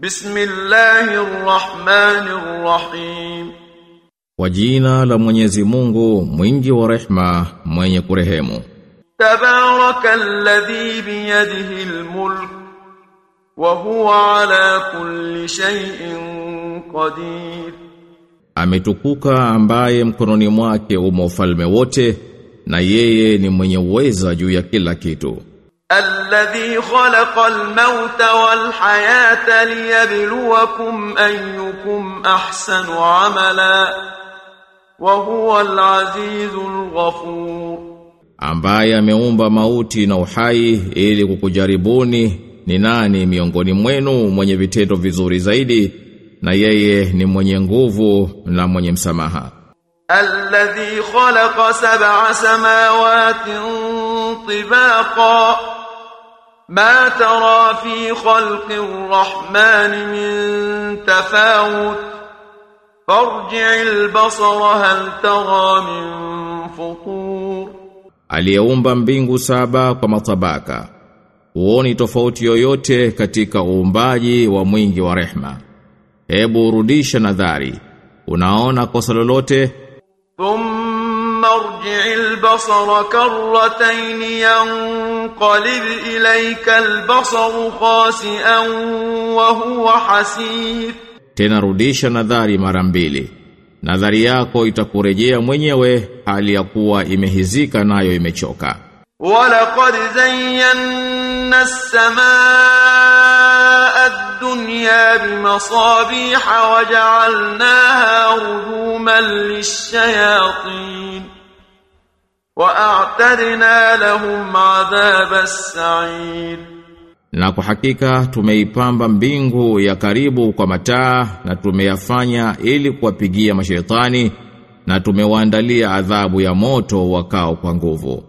Bismillahir الله الرحمن Kwa jina la Mwenyezi Mungu mwingi wa rehma mwenye kurehemu. Tabarakalladhi biyadihi al-mulk wa huwa ala kulli shay'in qadir. Ametukuka ambaye mkononi mwake umo ufalme wote na yeye ni mwenye uweza juu ya kila kitu الذي خلق الموت والحياة ليبلوكم أيكم أحسن عملا وهو العزيز الغفور ambaye ameumba mauti na uhai ili kukujaribuni ni nani miongoni mwenu mwenye vitendo vizuri zaidi na yeye ni mwenye nguvu na mwenye msamaha الذي خلق سبع سماوات طباقا ما ترى في خلق الرحمن من تفاوت فارجع البصر هل ترى من فطور aliyeumba mbingu saba kwa matabaka huoni tofauti yoyote katika uumbaji wa mwingi wa rehma hebu urudisha nadhari unaona kosa lolote ثم ارجع البصر كرتين ينقلب إليك البصر خاسئا وهو حسير tena rudisha nadhari mara mbili nadhari yako itakurejea mwenyewe hali ya kuwa imehizika nayo imechoka ولقد زينا السماء الدنيا بمصابيح وجعلناها رجوما للشياطين وأعتدنا لهم عذاب السعير na kwa hakika tumeipamba mbingu ya karibu kwa mataa na tumeyafanya ili kuwapigia mashaitani na tumewaandalia adhabu ya moto wakao kwa nguvu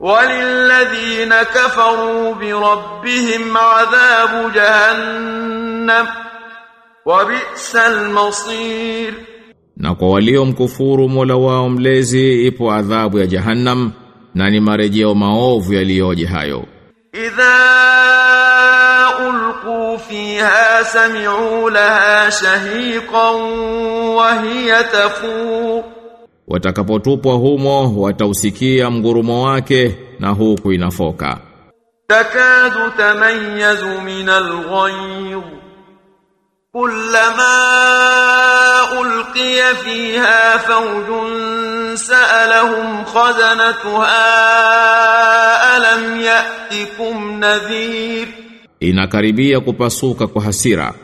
وللذين كفروا بربهم عذاب جهنم وبئس المصير na kwa walio mkufuru Mola wao mlezi ipo adhabu ya Jahannam na ni marejeo maovu yaliyoje hayo. Idha ulqu fiha sami'u laha shahiqan wa hiya tafu Watakapotupwa humo watausikia mgurumo wake na huku inafoka. Takadu tamayazu min al-ghayr كلما ألقي فيها فوج سألهم خزنتها ألم يأتكم نذير inakaribia kupasuka kwa hasira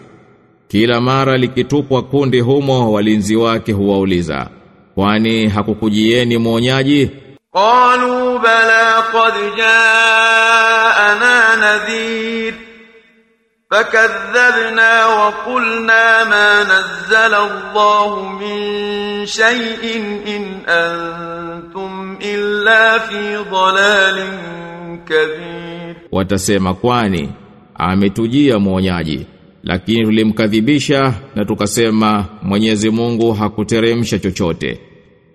kila mara likitupwa kundi humo walinzi wake huwauliza kwani hakukujieni mwonyaji قالوا بلى قد جاءنا نذير فكذبنا وقلنا ما نزل الله من شيء إن أنتم إلا في ضلال كبير watasema kwani ametujia mwonyaji lakini tulimkadhibisha na tukasema Mwenyezi Mungu hakuteremsha chochote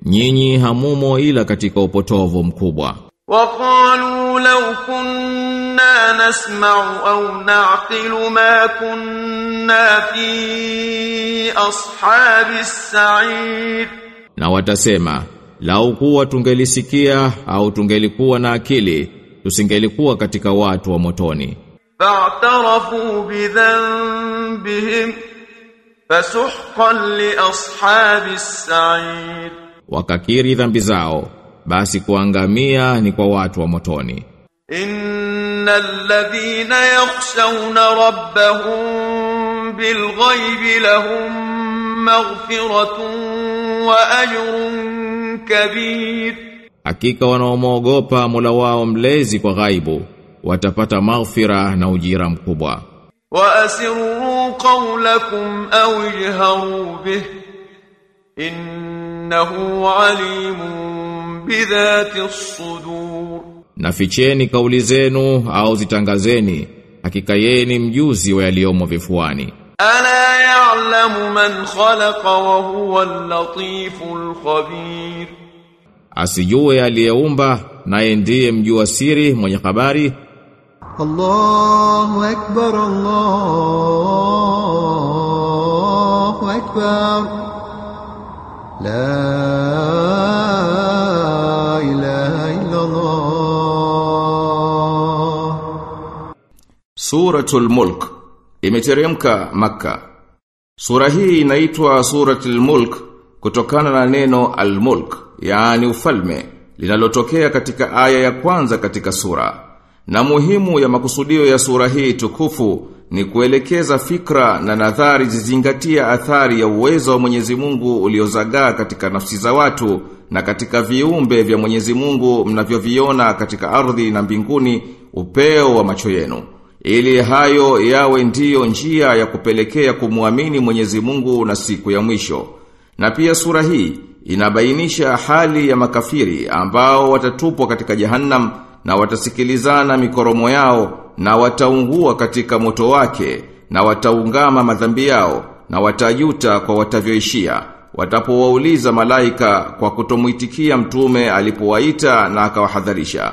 nyinyi hamumo ila katika upotovu mkubwa وقالوا لو كنا نسمع أو نعقل ما كنا في أصحاب السعير na watasema lau kuwa tungelisikia au tungelikuwa na akili tusingelikuwa katika watu wa motoni فاعترفوا بذنبهم فسحقا لأصحاب السعير wakakiri dhambi zao basi kuangamia ni kwa watu wa motoni. Innal ladhina yakhshawna rabbahum bil ghaibi lahum maghfiratun wa ajrun kabir, hakika wanaomwogopa Mola wao mlezi kwa ghaibu watapata maghfira na ujira mkubwa. Wa asirru qawlakum aw ijharu bih innahu alimun bidhati sudur. Na ficheni kauli zenu au zitangazeni hakika yeye ni mjuzi wa yaliomo vifuani. Ala ya'lamu man khalaqa wa huwa al-latiful khabir. Asijue aliyeumba naye ndiye mjua siri mwenye habari. Allahu akbar Allahu akbar. La Suratul Mulk. Imeteremka maka Sura hii inaitwa Suratul Mulk kutokana na neno Al-Mulk, yaani ufalme, linalotokea katika aya ya kwanza katika sura. Na muhimu ya makusudio ya sura hii tukufu ni kuelekeza fikra na nadhari zizingatia athari ya uwezo wa Mwenyezi Mungu uliozagaa katika nafsi za watu na katika viumbe vya Mwenyezi Mungu mnavyoviona katika ardhi na mbinguni upeo wa macho yenu ili hayo yawe ndiyo njia ya kupelekea kumwamini Mwenyezi Mungu na siku ya mwisho. Na pia sura hii inabainisha hali ya makafiri ambao watatupwa katika jahannam na watasikilizana mikoromo yao na wataungua katika moto wake na wataungama madhambi yao na watajuta kwa watavyoishia watapowauliza malaika kwa kutomuitikia mtume alipowaita na akawahadharisha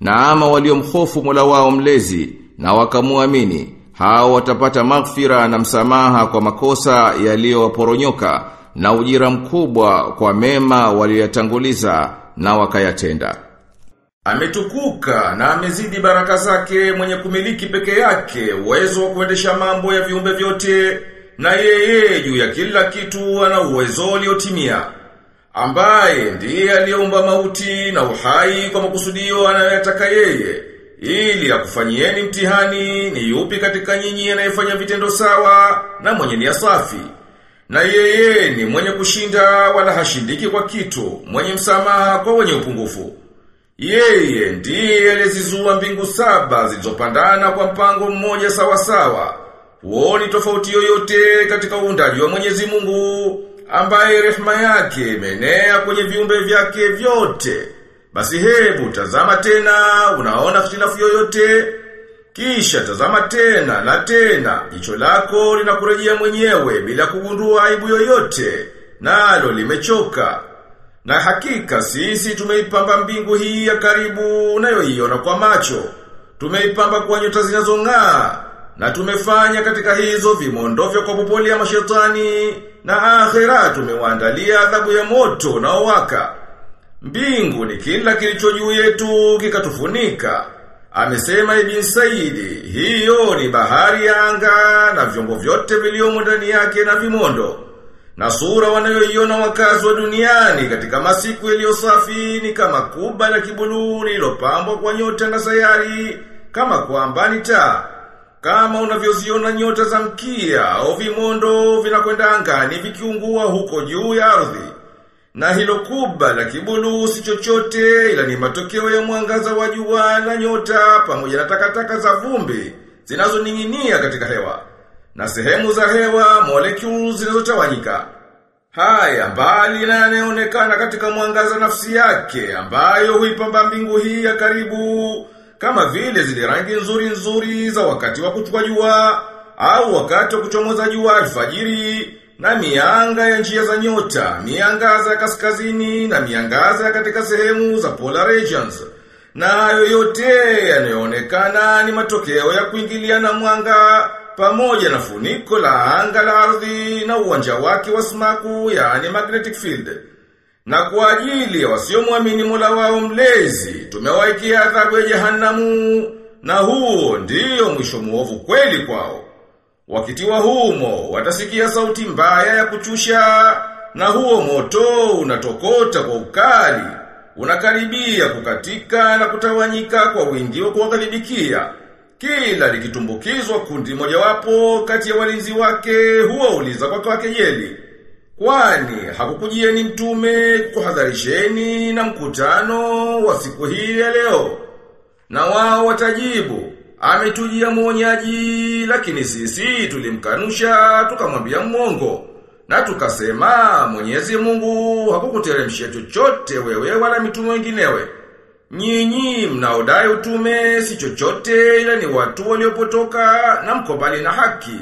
na ama waliomhofu Mola wao mlezi na wakamuamini hao watapata maghfira na msamaha kwa makosa yaliyowaporonyoka na ujira mkubwa kwa mema waliyotanguliza na wakayatenda. Ametukuka na amezidi baraka zake mwenye kumiliki peke yake uwezo wa kuendesha mambo ya viumbe vyote na yeye juu ya kila kitu ana uwezo uliotimia ambaye ndiye aliyeumba mauti na uhai kwa makusudio anayoyataka yeye ili akufanyieni mtihani ni yupi katika nyinyi anayefanya vitendo sawa na mwenye nia safi? Na yeye ni mwenye kushinda wala hashindiki kwa kitu mwenye msamaha kwa wenye upungufu. Yeye ndiye alizizua mbingu saba zilizopandana kwa mpango mmoja sawa sawa huoni tofauti yoyote katika uundaji wa Mwenyezi Mungu ambaye rehema yake imenea kwenye viumbe vyake vyote basi hebu tazama tena, unaona hitilafu yoyote? Kisha tazama tena na tena, jicho lako linakurejea mwenyewe bila kugundua aibu yoyote, nalo limechoka. Na hakika sisi tumeipamba mbingu hii ya karibu unayoiona kwa macho. Tumeipamba kwa nyota zinazong'aa na tumefanya katika hizo vimondo vya kupopolia mashetani na akhera tumewaandalia adhabu ya moto unaowaka. Mbingu ni kila kilicho juu yetu kikatufunika. Amesema Ibn Saidi, hiyo ni bahari ya anga na vyombo vyote viliomo ndani yake na vimondo. Na sura wanayoiona wakazi wa duniani katika masiku yaliyo safi ni kama kuba la kibuluu lililopambwa kwa nyota na sayari, kama kwamba ni taa. Kama unavyoziona nyota za mkia au vimondo vinakwenda angani vikiungua huko juu ya ardhi. Na hilo kuba la kibulu si chochote ila ni matokeo ya mwangaza wa jua na nyota pamoja na takataka za vumbi zinazoning'inia katika hewa na sehemu za hewa molecules zinazotawanyika. Haya mbali na yanayoonekana katika mwangaza nafsi yake ambayo huipamba mbingu hii ya karibu kama vile zile rangi nzuri nzuri za wakati wa kuchukua jua au wakati wa kuchomoza jua alfajiri na mianga ya njia za nyota, miangaza ya kaskazini na miangaza ya katika sehemu za polar regions. Na hayo yote yanayoonekana ni matokeo ya kuingiliana mwanga pamoja na funiko la anga la ardhi na uwanja wake wa smaku yani magnetic field. Na kwa ajili ya wasiomwamini Mola wao mlezi, tumewaikia adhabu ya jehanamu na huo ndiyo mwisho muovu kweli kwao. Wakitiwa humo, watasikia sauti mbaya ya kuchusha, na huo moto unatokota kwa ukali, unakaribia kukatika na kutawanyika kwa wingi wa kuwakaribikia. Kila likitumbukizwa kundi mojawapo kati ya walinzi wake huwa uliza kwa kwa kejeli. Kwani hakukujieni mtume kuhadharisheni na mkutano wa siku hii ya leo. Na wao watajibu, ametujia mwonyaji lakini sisi tulimkanusha tukamwambia mwongo. Na tukasema Mwenyezi Mungu hakukuteremshia chochote wewe wala mitume wenginewe. Nyinyi mnaodai utume si chochote ila ni watu waliopotoka na mko mbali na haki.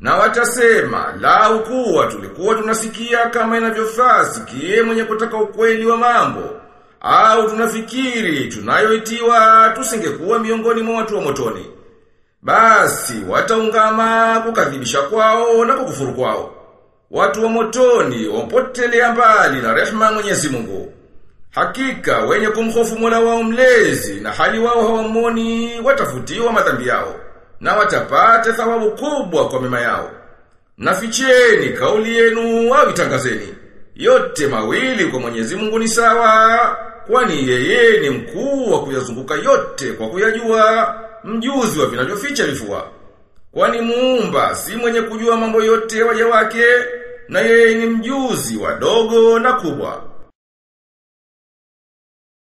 Na watasema, lau kuwa tulikuwa tunasikia kama inavyofaa sikie mwenye kutaka ukweli wa mambo. Au tunafikiri tunayoitiwa tusingekuwa miongoni mwa watu wa motoni. Basi wataungama kukadhibisha kwao na kukufuru kwao. watu wa motoni wampotelea mbali na rehema Mwenyezi Mungu. Hakika wenye kumhofu Mola wao mlezi na hali wao hawamoni watafutiwa madhambi yao na watapata thawabu kubwa kwa mema yao. Naficheni kauli yenu au itangazeni. Yote mawili kwa Mwenyezi Mungu ni sawa, kwani yeye ni mkuu wa kuyazunguka yote kwa kuyajua, mjuzi wa vinavyoficha vifua. Kwani muumba si mwenye kujua mambo yote waja wake, na yeye ni mjuzi wa dogo na kubwa.